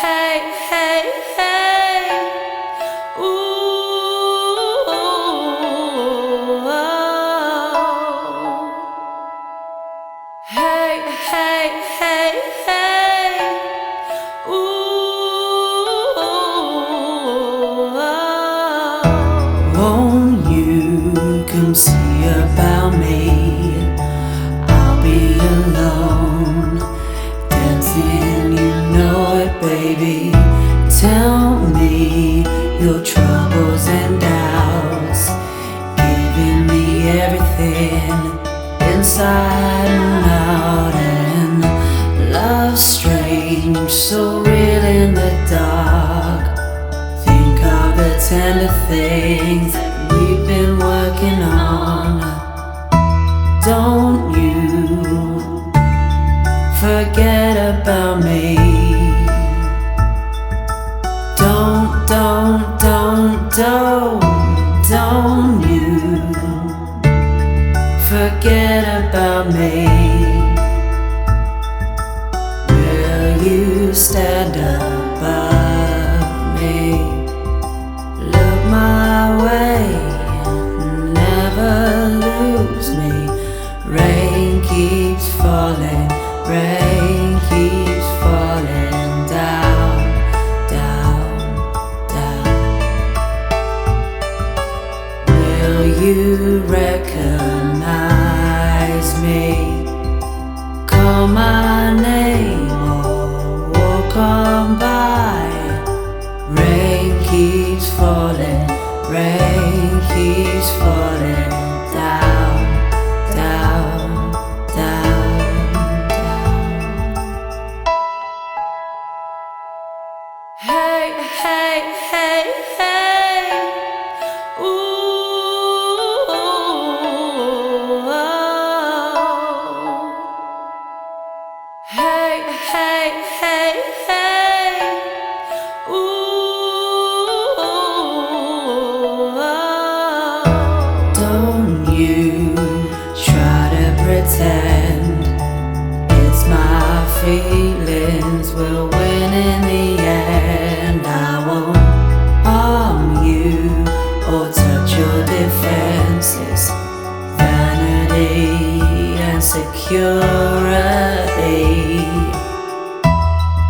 hey, hey, hey. Ooh, oh. Hey, hey, hey, hey. Ooh, oh. You see about me? Inside and out, and love strange, so real in the dark. Think of the tender things that we've been working on. Don't you forget about me. Don't, don't, don't, don't, don't you forget about me. Will you stand above me? Look my way, never lose me. Rain keeps falling, rain keeps falling down, down, down. Will you recognize rain keeps falling down, down, down, down. Hey, hey, hey, hey. Ooh, oh. Hey, hey, hey, hey. Feelings will win in the end. I won't harm you or touch your defenses. Vanity and security.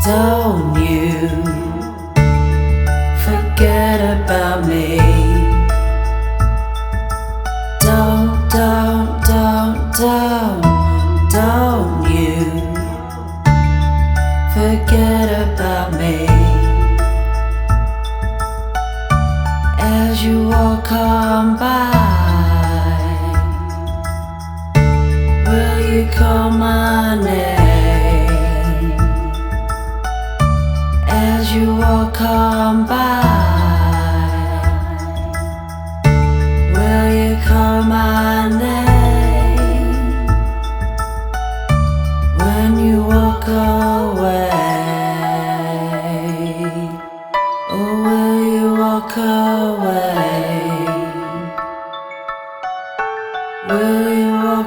Don't you forget about me. As you walk on by, will you call my name? As you walk on by.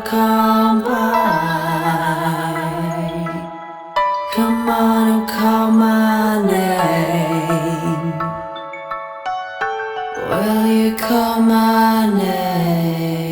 come by. Come on and call my name. Will you call my name?